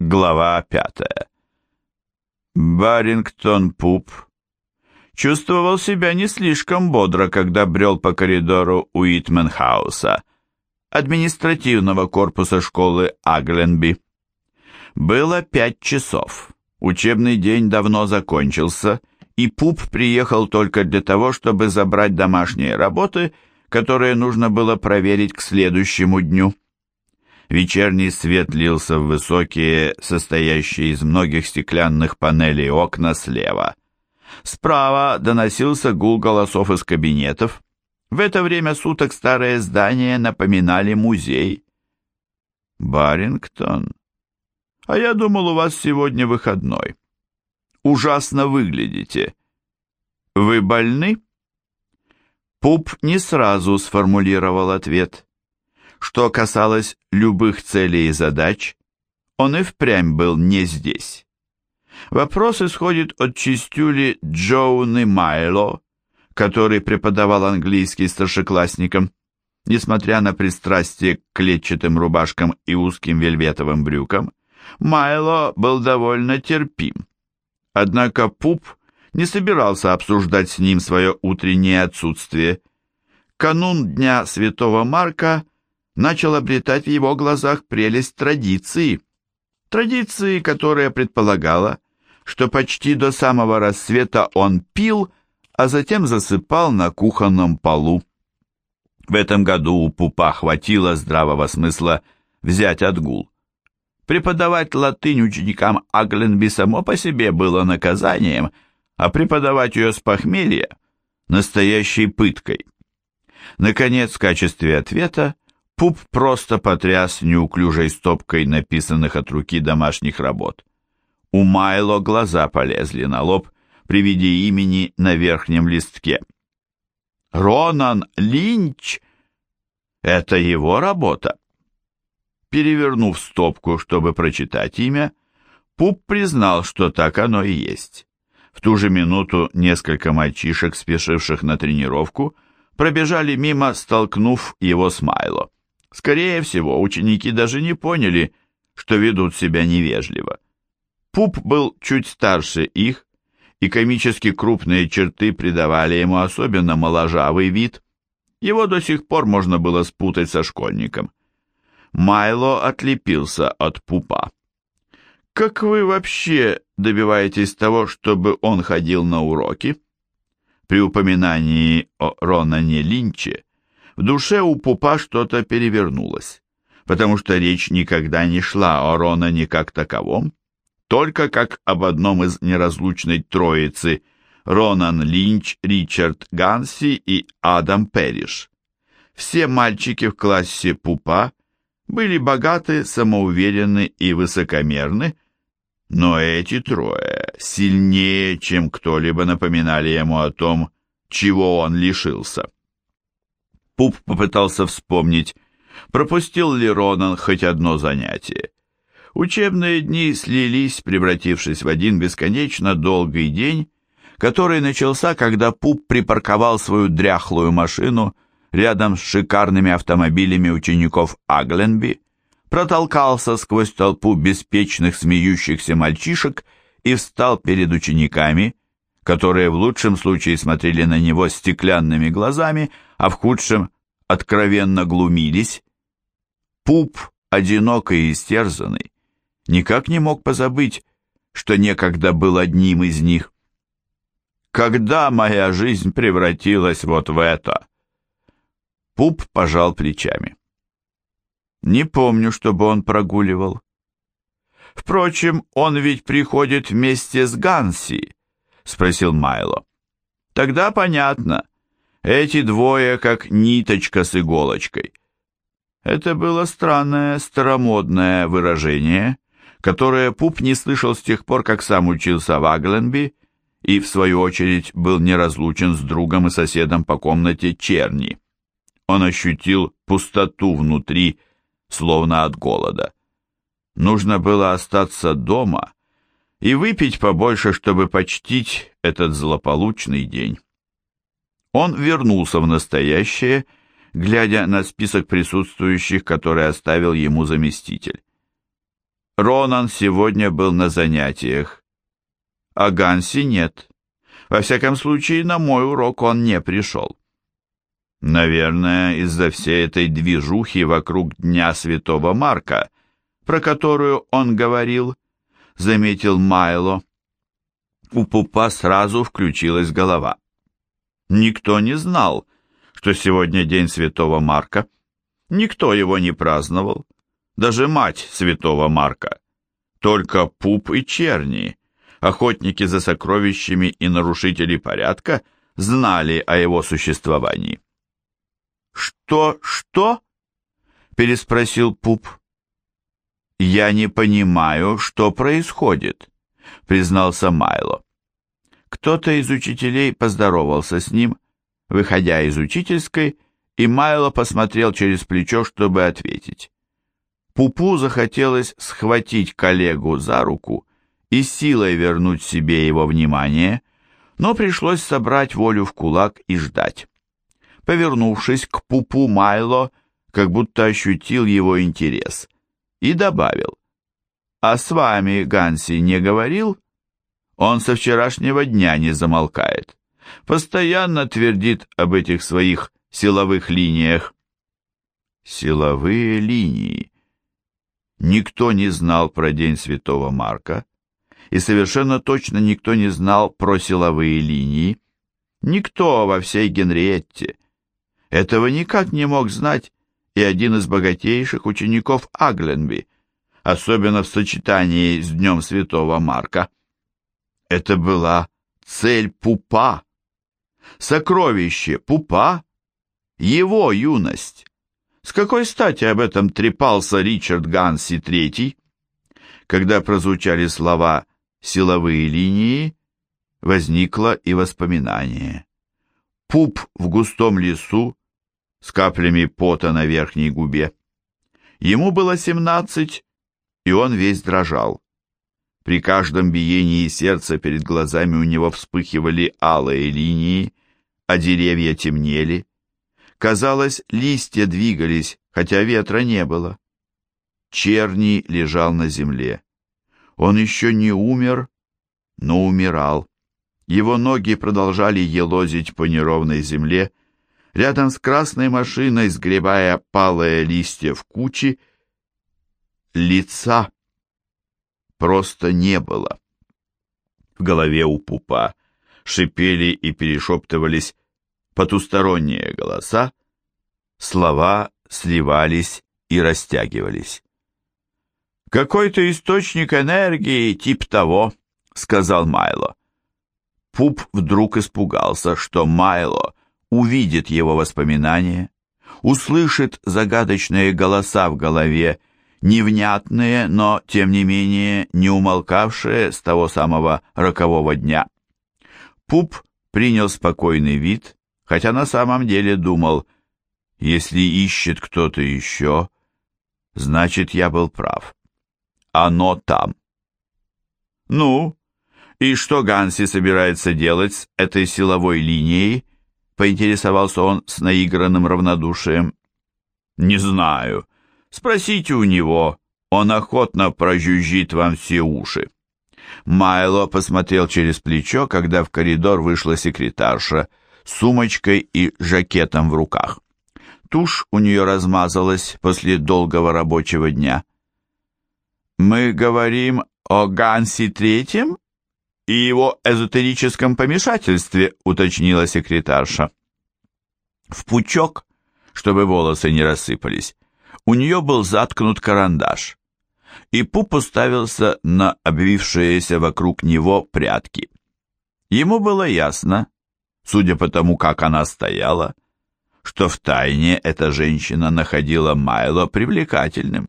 Глава пятая. Барингтон Пуп чувствовал себя не слишком бодро, когда брел по коридору Уитменхауса, административного корпуса школы Агленби. Было пять часов. Учебный день давно закончился, и Пуп приехал только для того, чтобы забрать домашние работы, которые нужно было проверить к следующему дню. Вечерний свет лился в высокие, состоящие из многих стеклянных панелей окна слева. Справа доносился гул голосов из кабинетов. В это время суток старые здания напоминали музей. «Барингтон, а я думал, у вас сегодня выходной. Ужасно выглядите. Вы больны?» Пуп не сразу сформулировал ответ. Что касалось любых целей и задач, он и впрямь был не здесь. Вопрос исходит от чистюли Джоуны Майло, который преподавал английский старшеклассникам. Несмотря на пристрастие к клетчатым рубашкам и узким вельветовым брюкам, Майло был довольно терпим. Однако Пуп не собирался обсуждать с ним свое утреннее отсутствие. Канун Дня Святого Марка начал обретать в его глазах прелесть традиции. Традиции, которая предполагала, что почти до самого рассвета он пил, а затем засыпал на кухонном полу. В этом году у Пупа хватило здравого смысла взять отгул. Преподавать латынь ученикам Агленби само по себе было наказанием, а преподавать ее с похмелья – настоящей пыткой. Наконец, в качестве ответа Пуп просто потряс неуклюжей стопкой написанных от руки домашних работ. У Майло глаза полезли на лоб при виде имени на верхнем листке. «Ронан Линч! Это его работа!» Перевернув стопку, чтобы прочитать имя, Пуп признал, что так оно и есть. В ту же минуту несколько мальчишек, спешивших на тренировку, пробежали мимо, столкнув его с Майло. Скорее всего, ученики даже не поняли, что ведут себя невежливо. Пуп был чуть старше их, и комически крупные черты придавали ему особенно моложавый вид. Его до сих пор можно было спутать со школьником. Майло отлепился от пупа. «Как вы вообще добиваетесь того, чтобы он ходил на уроки?» При упоминании о Ронане Линче в душе у пупа что-то перевернулось, потому что речь никогда не шла о Ронане как таковом, только как об одном из неразлучной троицы Ронан Линч, Ричард Ганси и Адам Перриш. Все мальчики в классе пупа были богаты, самоуверенны и высокомерны, но эти трое сильнее, чем кто-либо напоминали ему о том, чего он лишился. Пуп попытался вспомнить, пропустил ли Ронан хоть одно занятие. Учебные дни слились, превратившись в один бесконечно долгий день, который начался, когда Пуп припарковал свою дряхлую машину рядом с шикарными автомобилями учеников Агленби, протолкался сквозь толпу беспечных смеющихся мальчишек и встал перед учениками, которые в лучшем случае смотрели на него стеклянными глазами, а в худшем откровенно глумились. Пуп, одинокий и истерзанный, никак не мог позабыть, что некогда был одним из них. Когда моя жизнь превратилась вот в это? Пуп пожал плечами. Не помню, чтобы он прогуливал. Впрочем, он ведь приходит вместе с Ганси, спросил Майло. Тогда понятно. Эти двое как ниточка с иголочкой. Это было странное, старомодное выражение, которое Пуп не слышал с тех пор, как сам учился в Агленби и, в свою очередь, был неразлучен с другом и соседом по комнате Черни. Он ощутил пустоту внутри, словно от голода. Нужно было остаться дома и выпить побольше, чтобы почтить этот злополучный день. Он вернулся в настоящее, глядя на список присутствующих, который оставил ему заместитель. Ронан сегодня был на занятиях, а Ганси нет. Во всяком случае, на мой урок он не пришел. Наверное, из-за всей этой движухи вокруг Дня Святого Марка, про которую он говорил, заметил Майло. У пупа сразу включилась голова. Никто не знал, что сегодня День Святого Марка. Никто его не праздновал, даже мать Святого Марка. Только пуп и черни, охотники за сокровищами и нарушители порядка, знали о его существовании. «Что, что?» — переспросил Пуп. «Я не понимаю, что происходит», — признался Майло. Кто-то из учителей поздоровался с ним, выходя из учительской, и Майло посмотрел через плечо, чтобы ответить. Пупу захотелось схватить коллегу за руку и силой вернуть себе его внимание, но пришлось собрать волю в кулак и ждать. Повернувшись к Пупу Майло, как будто ощутил его интерес, и добавил. «А с вами Ганси не говорил?» Он со вчерашнего дня не замолкает. Постоянно твердит об этих своих силовых линиях. Силовые линии. Никто не знал про День Святого Марка, и совершенно точно никто не знал про силовые линии. Никто во всей Генриетте. Этого никак не мог знать и один из богатейших учеников Агленби, особенно в сочетании с Днем Святого Марка. Это была цель Пупа, сокровище Пупа, его юность. С какой стати об этом трепался Ричард Ганси III? Когда прозвучали слова «силовые линии», возникло и воспоминание. Пуп в густом лесу с каплями пота на верхней губе. Ему было семнадцать, и он весь дрожал. При каждом биении сердца перед глазами у него вспыхивали алые линии, а деревья темнели. Казалось, листья двигались, хотя ветра не было. Черни лежал на земле. Он еще не умер, но умирал. Его ноги продолжали елозить по неровной земле, рядом с красной машиной, сгребая палые листья в кучи, лица просто не было. В голове у пупа шипели и перешептывались потусторонние голоса, слова сливались и растягивались. «Какой-то источник энергии, тип того», — сказал Майло. Пуп вдруг испугался, что Майло увидит его воспоминания, услышит загадочные голоса в голове невнятные, но, тем не менее, не умолкавшие с того самого рокового дня. Пуп принял спокойный вид, хотя на самом деле думал, если ищет кто-то еще, значит, я был прав. Оно там. Ну, и что Ганси собирается делать с этой силовой линией? Поинтересовался он с наигранным равнодушием. Не знаю, Спросите у него, он охотно прожужжит вам все уши. Майло посмотрел через плечо, когда в коридор вышла секретарша с сумочкой и жакетом в руках. Тушь у нее размазалась после долгого рабочего дня. «Мы говорим о Гансе Третьем и его эзотерическом помешательстве», уточнила секретарша. В пучок, чтобы волосы не рассыпались, у нее был заткнут карандаш, и Пуп уставился на обвившиеся вокруг него прятки. Ему было ясно, судя по тому, как она стояла, что в тайне эта женщина находила Майло привлекательным,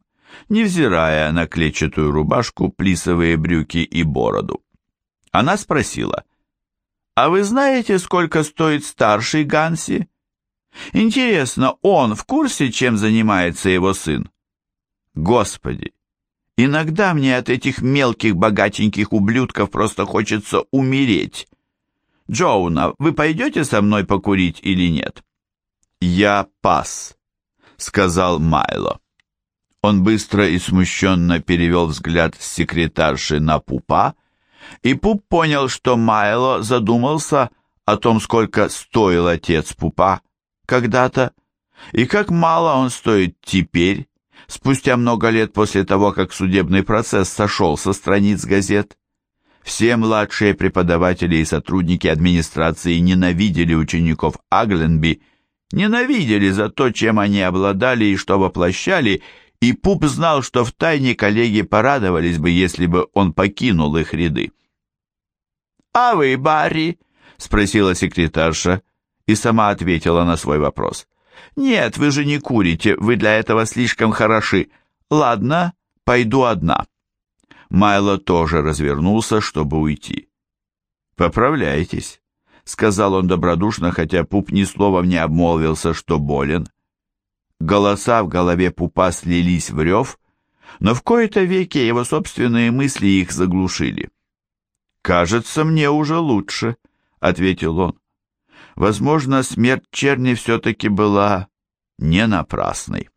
невзирая на клетчатую рубашку, плисовые брюки и бороду. Она спросила, «А вы знаете, сколько стоит старший Ганси?» Интересно, он в курсе, чем занимается его сын? Господи, иногда мне от этих мелких богатеньких ублюдков просто хочется умереть. Джоуна, вы пойдете со мной покурить или нет? Я пас, сказал Майло. Он быстро и смущенно перевел взгляд с секретарши на Пупа, и Пуп понял, что Майло задумался о том, сколько стоил отец Пупа когда-то, и как мало он стоит теперь, спустя много лет после того, как судебный процесс сошел со страниц газет. Все младшие преподаватели и сотрудники администрации ненавидели учеников Агленби, ненавидели за то, чем они обладали и что воплощали, и Пуп знал, что втайне коллеги порадовались бы, если бы он покинул их ряды. «А вы, Барри?» — спросила секретарша и сама ответила на свой вопрос. «Нет, вы же не курите, вы для этого слишком хороши. Ладно, пойду одна». Майло тоже развернулся, чтобы уйти. «Поправляйтесь», — сказал он добродушно, хотя Пуп ни словом не обмолвился, что болен. Голоса в голове Пупа слились в рев, но в кои-то веки его собственные мысли их заглушили. «Кажется, мне уже лучше», — ответил он. Возможно, смерть черни все-таки была не напрасной.